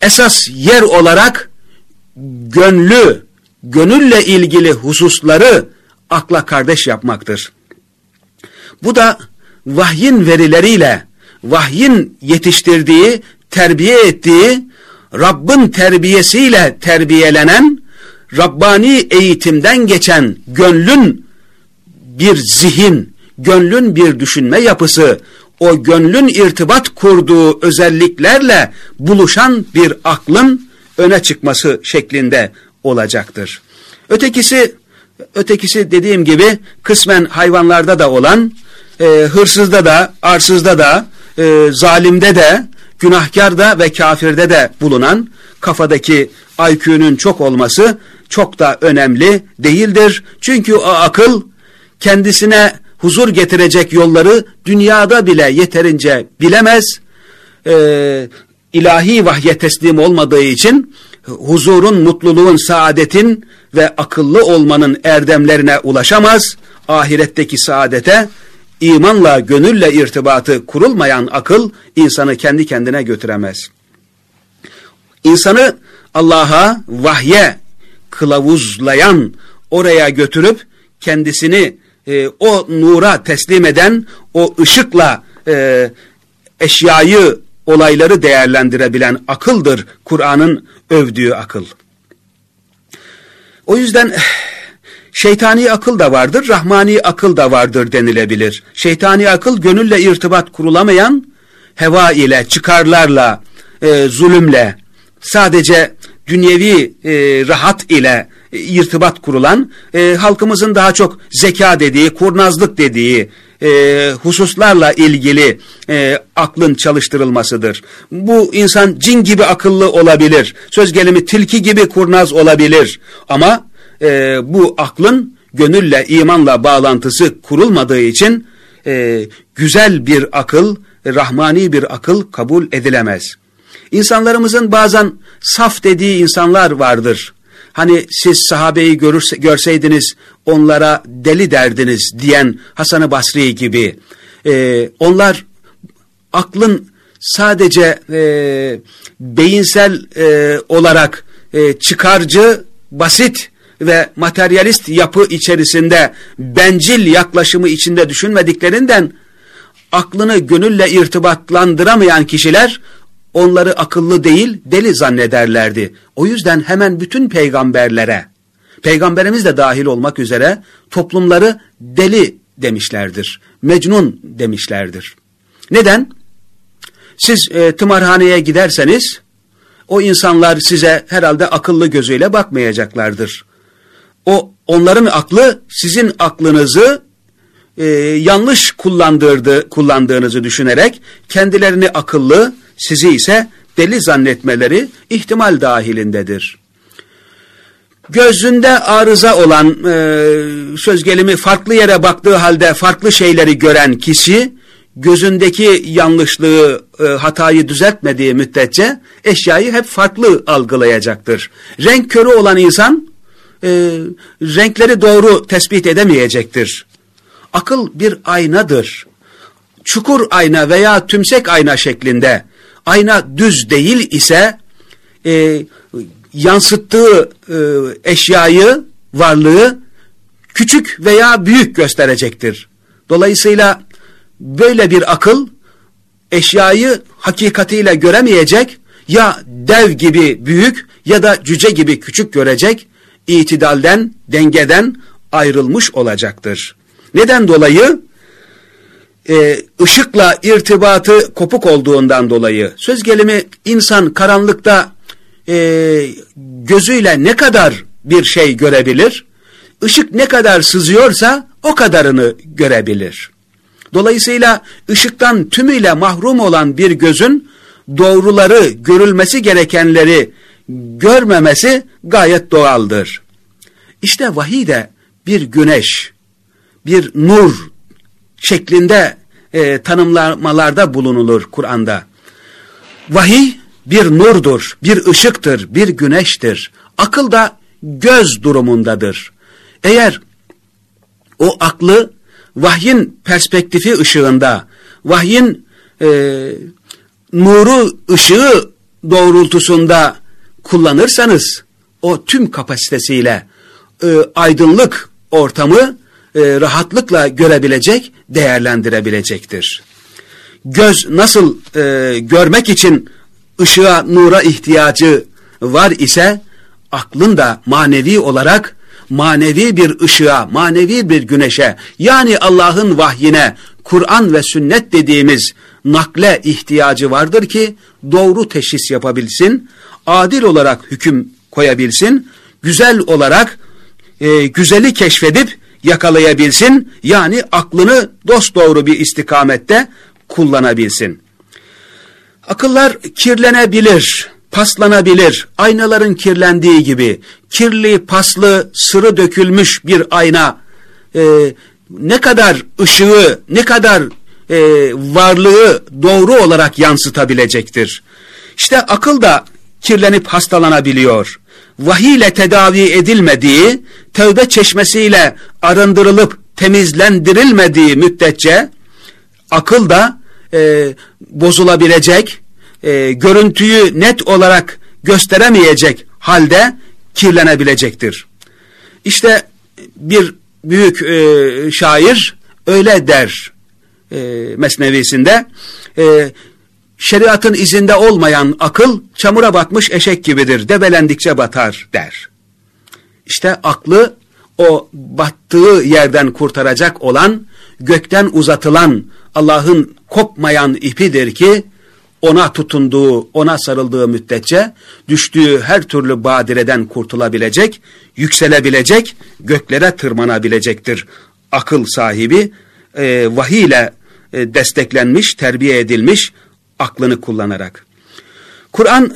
Speaker 2: esas yer olarak gönlü, gönülle ilgili hususları akla kardeş yapmaktır. Bu da vahyin verileriyle, vahyin yetiştirdiği, terbiye ettiği, Rabbin terbiyesiyle terbiyelenen, Rabbani eğitimden geçen gönlün bir zihin, gönlün bir düşünme yapısı, o gönlün irtibat kurduğu özelliklerle buluşan bir aklın öne çıkması şeklinde olacaktır. Ötekisi, ötekisi dediğim gibi kısmen hayvanlarda da olan, e, hırsızda da, arsızda da, e, zalimde de, günahkarda ve kafirde de bulunan kafadaki IQ'nun çok olması çok da önemli değildir. Çünkü o akıl kendisine huzur getirecek yolları dünyada bile yeterince bilemez. Ee, ilahi vahye teslim olmadığı için huzurun, mutluluğun, saadetin ve akıllı olmanın erdemlerine ulaşamaz. Ahiretteki saadete imanla, gönülle irtibatı kurulmayan akıl insanı kendi kendine götüremez. İnsanı Allah'a, vahye kılavuzlayan, oraya götürüp kendisini e, o nura teslim eden, o ışıkla e, eşyayı, olayları değerlendirebilen akıldır Kur'an'ın övdüğü akıl. O yüzden şeytani akıl da vardır, rahmani akıl da vardır denilebilir. Şeytani akıl gönülle irtibat kurulamayan, heva ile, çıkarlarla, e, zulümle, sadece dünyevi e, rahat ile e, irtibat kurulan, e, halkımızın daha çok zeka dediği, kurnazlık dediği e, hususlarla ilgili e, aklın çalıştırılmasıdır. Bu insan cin gibi akıllı olabilir, söz gelimi tilki gibi kurnaz olabilir ama e, bu aklın gönülle, imanla bağlantısı kurulmadığı için e, güzel bir akıl, rahmani bir akıl kabul edilemez. İnsanlarımızın bazen saf dediği insanlar vardır. Hani siz sahabeyi görürse, görseydiniz onlara deli derdiniz diyen Hasan-ı Basri gibi. Ee, onlar aklın sadece e, beyinsel e, olarak e, çıkarcı, basit ve materyalist yapı içerisinde bencil yaklaşımı içinde düşünmediklerinden aklını gönülle irtibatlandıramayan kişiler onları akıllı değil deli zannederlerdi. O yüzden hemen bütün peygamberlere, peygamberimiz de dahil olmak üzere toplumları deli demişlerdir. Mecnun demişlerdir. Neden? Siz e, tımarhaneye giderseniz o insanlar size herhalde akıllı gözüyle bakmayacaklardır. O onların aklı sizin aklınızı e, yanlış kullandırdı, kullandığınızı düşünerek kendilerini akıllı, sizi ise deli zannetmeleri ihtimal dahilindedir. Gözünde arıza olan e, söz gelimi farklı yere baktığı halde farklı şeyleri gören kişi gözündeki yanlışlığı, e, hatayı düzeltmediği müddetçe eşyayı hep farklı algılayacaktır. Renk körü olan insan e, renkleri doğru tespit edemeyecektir. Akıl bir aynadır. Çukur ayna veya tümsek ayna şeklinde ayna düz değil ise e, yansıttığı e, eşyayı, varlığı küçük veya büyük gösterecektir. Dolayısıyla böyle bir akıl eşyayı hakikatiyle göremeyecek ya dev gibi büyük ya da cüce gibi küçük görecek itidalden, dengeden ayrılmış olacaktır. Neden dolayı? Ee, ışıkla irtibatı kopuk olduğundan dolayı. Söz gelimi insan karanlıkta e, gözüyle ne kadar bir şey görebilir? Işık ne kadar sızıyorsa o kadarını görebilir. Dolayısıyla ışıktan tümüyle mahrum olan bir gözün doğruları, görülmesi gerekenleri görmemesi gayet doğaldır. İşte vahiy de bir güneş, bir nur şeklinde e, tanımlamalarda bulunulur Kur'an'da. Vahiy bir nurdur, bir ışıktır, bir güneştir. Akıl da göz durumundadır. Eğer o aklı vahyin perspektifi ışığında, vahyin e, nuru ışığı doğrultusunda kullanırsanız o tüm kapasitesiyle e, aydınlık ortamı e, rahatlıkla görebilecek, değerlendirebilecektir. Göz nasıl e, görmek için ışığa, nura ihtiyacı var ise aklın da manevi olarak manevi bir ışığa, manevi bir güneşe yani Allah'ın vahyine, Kur'an ve sünnet dediğimiz nakle ihtiyacı vardır ki doğru teşhis yapabilsin, adil olarak hüküm koyabilsin, güzel olarak e, güzeli keşfedip yakalayabilsin, yani aklını dosdoğru bir istikamette kullanabilsin. Akıllar kirlenebilir, paslanabilir, aynaların kirlendiği gibi, kirli, paslı, sırı dökülmüş bir ayna, e, ne kadar ışığı, ne kadar e, varlığı doğru olarak yansıtabilecektir. İşte akıl da kirlenip hastalanabiliyor. Vahiy ile tedavi edilmediği, tövbe çeşmesiyle arındırılıp temizlendirilmediği müddetçe akıl da e, bozulabilecek, e, görüntüyü net olarak gösteremeyecek halde kirlenebilecektir. İşte bir büyük e, şair öyle der e, mesnevisinde, e, şeriatın izinde olmayan akıl çamura batmış eşek gibidir, debelendikçe batar der. İşte aklı o battığı yerden kurtaracak olan, gökten uzatılan Allah'ın kopmayan ipidir ki, ona tutunduğu, ona sarıldığı müddetçe düştüğü her türlü badireden kurtulabilecek, yükselebilecek, göklere tırmanabilecektir. Akıl sahibi e, vahiy ile e, desteklenmiş, terbiye edilmiş aklını kullanarak. Kur'an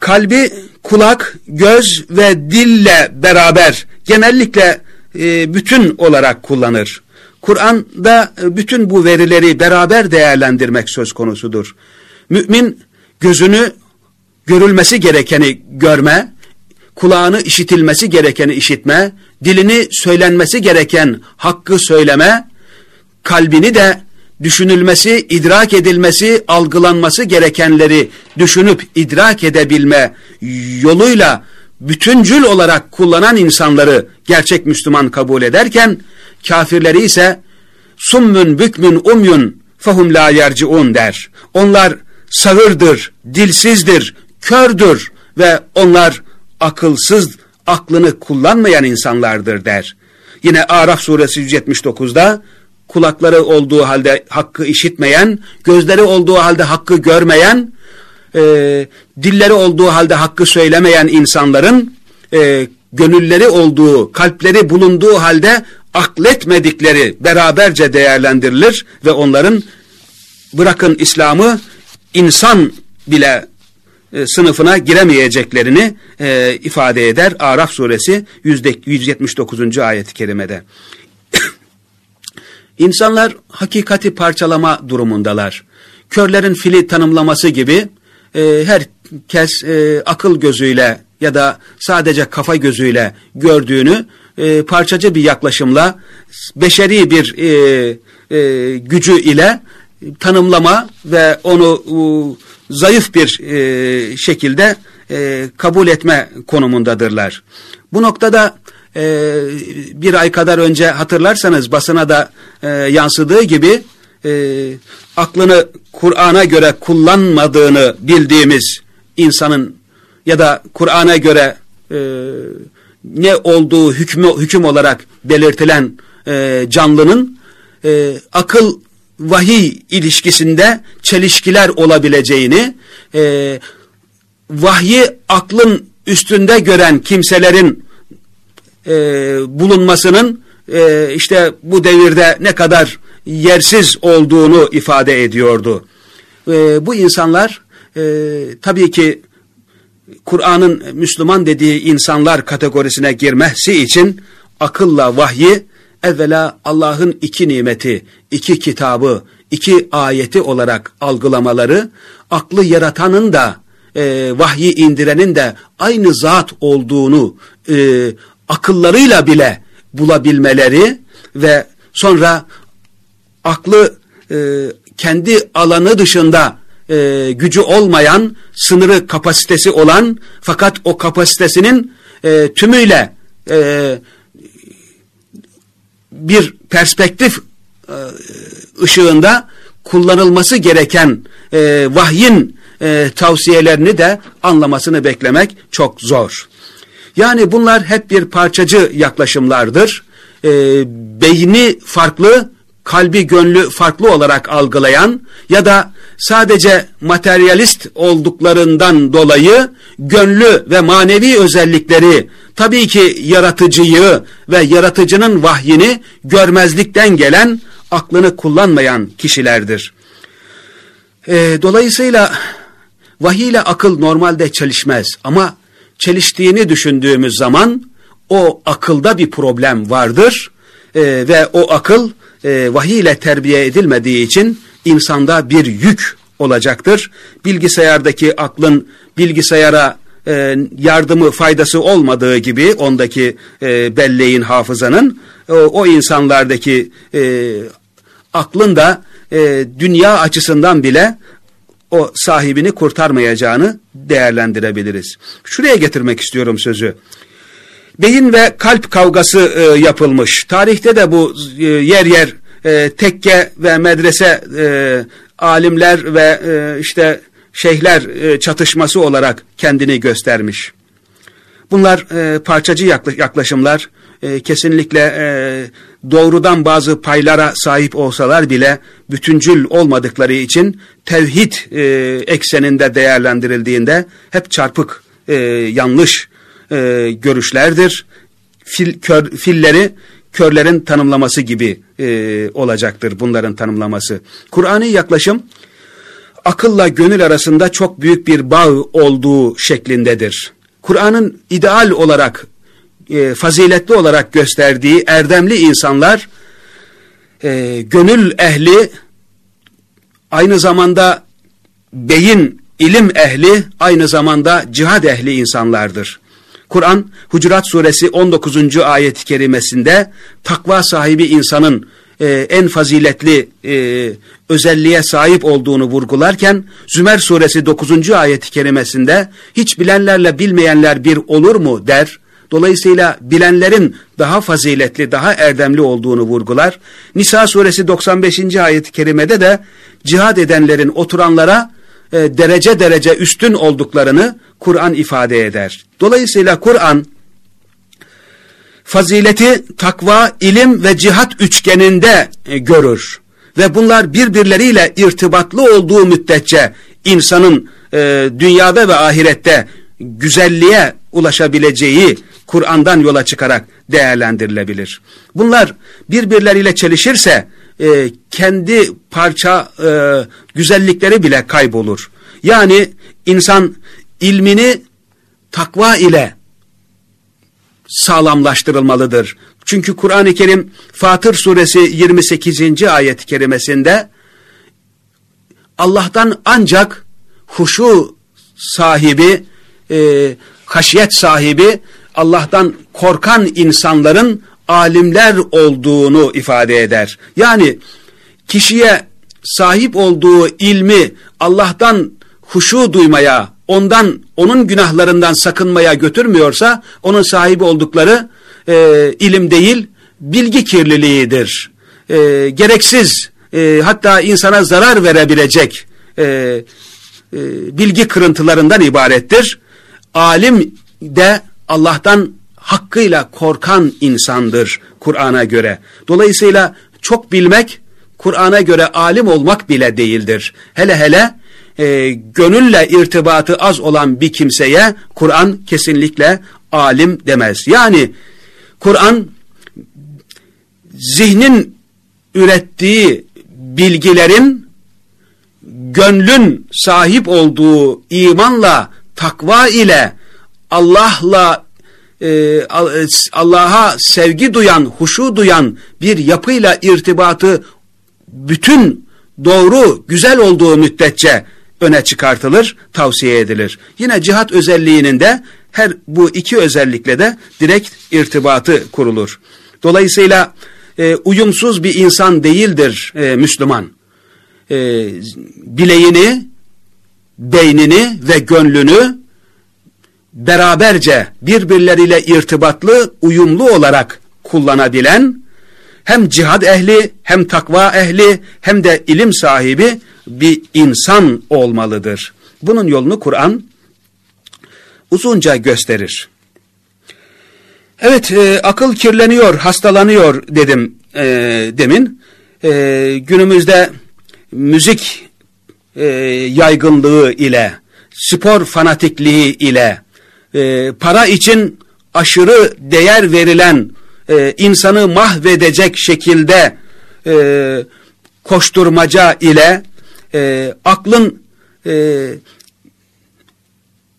Speaker 2: kalbi, kulak, göz ve dille beraber genellikle e, bütün olarak kullanır. Kur'an'da e, bütün bu verileri beraber değerlendirmek söz konusudur. Mümin gözünü görülmesi gerekeni görme, kulağını işitilmesi gerekeni işitme, dilini söylenmesi gereken hakkı söyleme, kalbini de düşünülmesi, idrak edilmesi, algılanması gerekenleri düşünüp idrak edebilme yoluyla bütüncül olarak kullanan insanları gerçek Müslüman kabul ederken, kafirleri ise summun bükmün umyun fahum la yerciun der. Onlar sağırdır, dilsizdir, kördür ve onlar akılsız, aklını kullanmayan insanlardır der. Yine Araf suresi 179'da kulakları olduğu halde hakkı işitmeyen, gözleri olduğu halde hakkı görmeyen, e, dilleri olduğu halde hakkı söylemeyen insanların e, gönülleri olduğu, kalpleri bulunduğu halde akletmedikleri beraberce değerlendirilir ve onların bırakın İslam'ı insan bile e, sınıfına giremeyeceklerini e, ifade eder Araf suresi 179. ayet-i kerimede. İnsanlar hakikati parçalama durumundalar. Körlerin fili tanımlaması gibi e, herkes e, akıl gözüyle ya da sadece kafa gözüyle gördüğünü e, parçacı bir yaklaşımla beşeri bir e, e, gücü ile tanımlama ve onu e, zayıf bir e, şekilde e, kabul etme konumundadırlar. Bu noktada e, bir ay kadar önce hatırlarsanız basına da e, yansıdığı gibi e, aklını Kur'an'a göre kullanmadığını bildiğimiz insanın ya da Kur'an'a göre e, ne olduğu hükmü, hüküm olarak belirtilen e, canlının e, akıl vahiy ilişkisinde çelişkiler olabileceğini, e, vahyi aklın üstünde gören kimselerin e, bulunmasının e, işte bu devirde ne kadar yersiz olduğunu ifade ediyordu. E, bu insanlar e, tabii ki Kur'an'ın Müslüman dediği insanlar kategorisine girmesi için akılla vahyi evvela Allah'ın iki nimeti, iki kitabı, iki ayeti olarak algılamaları, aklı yaratanın da e, vahyi indirenin de aynı zat olduğunu e, akıllarıyla bile bulabilmeleri ve sonra aklı e, kendi alanı dışında e, gücü olmayan, sınırı kapasitesi olan fakat o kapasitesinin e, tümüyle e, bir perspektif e, ışığında kullanılması gereken e, vahyin e, tavsiyelerini de anlamasını beklemek çok zor. Yani bunlar hep bir parçacı yaklaşımlardır. E, beyni farklı, kalbi gönlü farklı olarak algılayan ya da sadece materyalist olduklarından dolayı gönlü ve manevi özellikleri tabii ki yaratıcıyı ve yaratıcının vahyini görmezlikten gelen aklını kullanmayan kişilerdir. E, dolayısıyla vahiy ile akıl normalde çelişmez ama çeliştiğini düşündüğümüz zaman o akılda bir problem vardır e, ve o akıl e, vahiy ile terbiye edilmediği için insanda bir yük olacaktır. Bilgisayardaki aklın bilgisayara e, yardımı faydası olmadığı gibi ondaki e, belleğin hafızanın o, o insanlardaki e, aklın da e, dünya açısından bile o sahibini kurtarmayacağını değerlendirebiliriz. Şuraya getirmek istiyorum sözü. Beyin ve kalp kavgası e, yapılmış. Tarihte de bu e, yer yer e, tekke ve medrese e, alimler ve e, işte şeyhler e, çatışması olarak kendini göstermiş. Bunlar e, parçacı yaklaşımlar e, kesinlikle e, doğrudan bazı paylara sahip olsalar bile bütüncül olmadıkları için tevhid e, ekseninde değerlendirildiğinde hep çarpık e, yanlış e, görüşlerdir. Fil, kör, filleri körlerin tanımlaması gibi e, olacaktır bunların tanımlaması. Kur'an'ı yaklaşım akılla gönül arasında çok büyük bir bağ olduğu şeklindedir. Kur'an'ın ideal olarak, e, faziletli olarak gösterdiği erdemli insanlar, e, gönül ehli, aynı zamanda beyin, ilim ehli, aynı zamanda cihad ehli insanlardır. Kur'an Hucurat suresi 19. ayet-i kerimesinde takva sahibi insanın e, en faziletli e, özelliğe sahip olduğunu vurgularken Zümer suresi 9. ayet-i kerimesinde hiç bilenlerle bilmeyenler bir olur mu der. Dolayısıyla bilenlerin daha faziletli, daha erdemli olduğunu vurgular. Nisa suresi 95. ayet-i kerimede de cihad edenlerin oturanlara e, derece derece üstün olduklarını Kur'an ifade eder. Dolayısıyla Kur'an fazileti takva, ilim ve cihat üçgeninde e, görür. Ve bunlar birbirleriyle irtibatlı olduğu müddetçe insanın e, dünyada ve ahirette güzelliğe ulaşabileceği Kur'an'dan yola çıkarak değerlendirilebilir. Bunlar birbirleriyle çelişirse e, kendi parça e, güzellikleri bile kaybolur. Yani insan ilmini takva ile sağlamlaştırılmalıdır. Çünkü Kur'an-ı Kerim Fatır suresi 28. ayet-i kerimesinde Allah'tan ancak huşu sahibi, e, haşiyet sahibi, Allah'tan korkan insanların alimler olduğunu ifade eder. Yani kişiye sahip olduğu ilmi Allah'tan huşu duymaya, ondan onun günahlarından sakınmaya götürmüyorsa onun sahibi oldukları e, ilim değil bilgi kirliliğidir. E, gereksiz e, hatta insana zarar verebilecek e, e, bilgi kırıntılarından ibarettir. Alim de Allah'tan hakkıyla korkan insandır Kur'an'a göre. Dolayısıyla çok bilmek Kur'an'a göre alim olmak bile değildir. Hele hele e, gönülle irtibatı az olan bir kimseye Kur'an kesinlikle alim demez. Yani Kur'an zihnin ürettiği bilgilerin gönlün sahip olduğu imanla, takva ile Allah'la e, Allah'a sevgi duyan, huşu duyan bir yapıyla irtibatı bütün doğru, güzel olduğu müddetçe öne çıkartılır, tavsiye edilir. Yine cihat özelliğinin de her bu iki özellikle de direkt irtibatı kurulur. Dolayısıyla e, uyumsuz bir insan değildir e, Müslüman. E, bileğini, beynini ve gönlünü beraberce birbirleriyle irtibatlı, uyumlu olarak kullanabilen, hem cihad ehli, hem takva ehli, hem de ilim sahibi bir insan olmalıdır. Bunun yolunu Kur'an uzunca gösterir. Evet, e, akıl kirleniyor, hastalanıyor dedim e, demin. E, günümüzde müzik e, yaygınlığı ile, spor fanatikliği ile, e, para için aşırı değer verilen, e, insanı mahvedecek şekilde e, koşturmaca ile e, aklın e,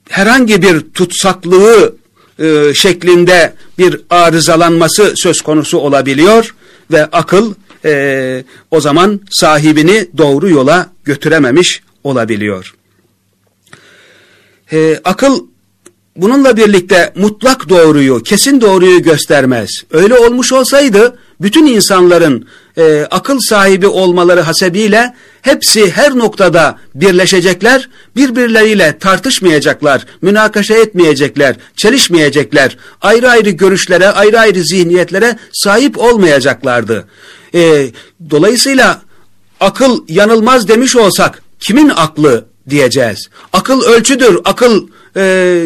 Speaker 2: herhangi bir tutsaklığı e, şeklinde bir arızalanması söz konusu olabiliyor ve akıl e, o zaman sahibini doğru yola götürememiş olabiliyor. E, akıl bununla birlikte mutlak doğruyu, kesin doğruyu göstermez. Öyle olmuş olsaydı bütün insanların e, akıl sahibi olmaları hasebiyle hepsi her noktada birleşecekler, birbirleriyle tartışmayacaklar, münakaşa etmeyecekler, çelişmeyecekler, ayrı ayrı görüşlere, ayrı ayrı zihniyetlere sahip olmayacaklardı. E, dolayısıyla akıl yanılmaz demiş olsak kimin aklı diyeceğiz. Akıl ölçüdür, akıl e,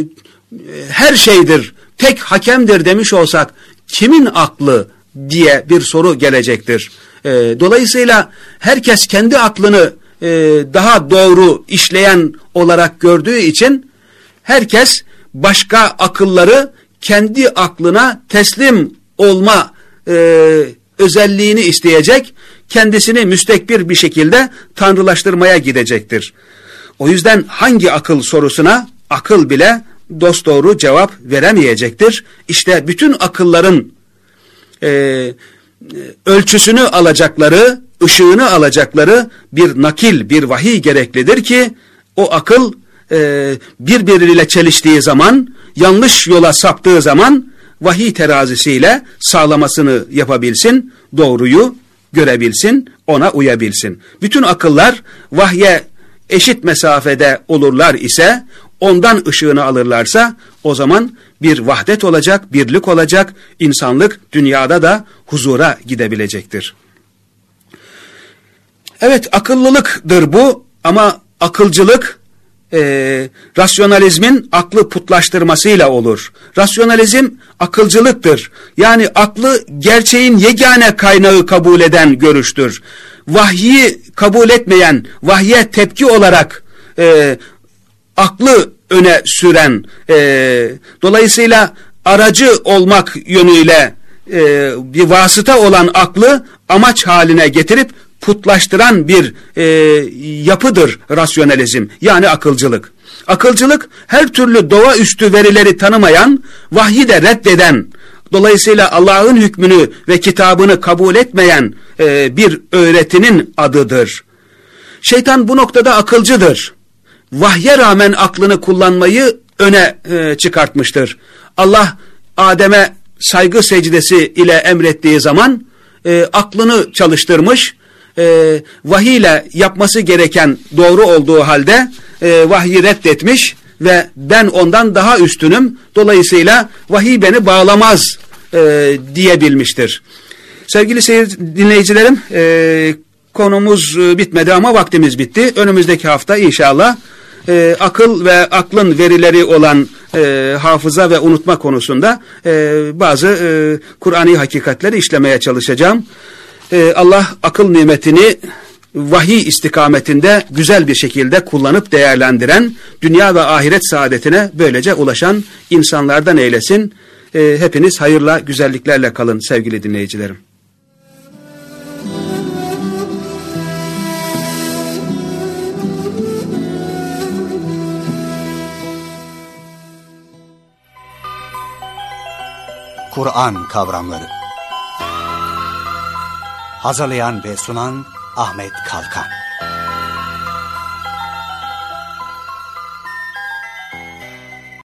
Speaker 2: her şeydir, tek hakemdir demiş olsak kimin aklı diye bir soru gelecektir. E, dolayısıyla herkes kendi aklını e, daha doğru işleyen olarak gördüğü için herkes başka akılları kendi aklına teslim olma e, özelliğini isteyecek, kendisini müstekbir bir şekilde tanrılaştırmaya gidecektir. O yüzden hangi akıl sorusuna akıl bile dosdoğru cevap veremeyecektir. İşte bütün akılların e, ölçüsünü alacakları, ışığını alacakları bir nakil, bir vahiy gereklidir ki o akıl e, birbiriyle çeliştiği zaman, yanlış yola saptığı zaman vahiy terazisiyle sağlamasını yapabilsin, doğruyu görebilsin, ona uyabilsin. Bütün akıllar vahye eşit mesafede olurlar ise, ondan ışığını alırlarsa, o zaman bir vahdet olacak, birlik olacak, insanlık dünyada da huzura gidebilecektir. Evet akıllılıktır bu ama akılcılık e, rasyonalizmin aklı putlaştırmasıyla olur. Rasyonalizm akılcılıktır. Yani aklı gerçeğin yegane kaynağı kabul eden görüştür. Vahyi kabul etmeyen, vahye tepki olarak e, aklı öne süren, e, dolayısıyla aracı olmak yönüyle e, bir vasıta olan aklı amaç haline getirip putlaştıran bir e, yapıdır rasyonalizm yani akılcılık. Akılcılık her türlü doğaüstü verileri tanımayan, vahyi de reddeden, dolayısıyla Allah'ın hükmünü ve kitabını kabul etmeyen e, bir öğretinin adıdır. Şeytan bu noktada akılcıdır. Vahye rağmen aklını kullanmayı öne e, çıkartmıştır. Allah Adem'e saygı secdesi ile emrettiği zaman e, aklını çalıştırmış e, vahiy ile yapması gereken doğru olduğu halde e, vahyi reddetmiş ve ben ondan daha üstünüm. Dolayısıyla vahiy beni bağlamaz e, diyebilmiştir. Sevgili seyir dinleyicilerim e, konumuz e, bitmedi ama vaktimiz bitti. Önümüzdeki hafta inşallah e, akıl ve aklın verileri olan e, hafıza ve unutma konusunda e, bazı e, Kur'an'i hakikatleri işlemeye çalışacağım e, Allah akıl nimetini vahiy istikametinde güzel bir şekilde kullanıp değerlendiren, dünya ve ahiret saadetine böylece ulaşan insanlardan eylesin. E, hepiniz hayırla, güzelliklerle kalın sevgili dinleyicilerim.
Speaker 1: Kur'an kavramları. Hazırlayan ve sunan Ahmet Kalkan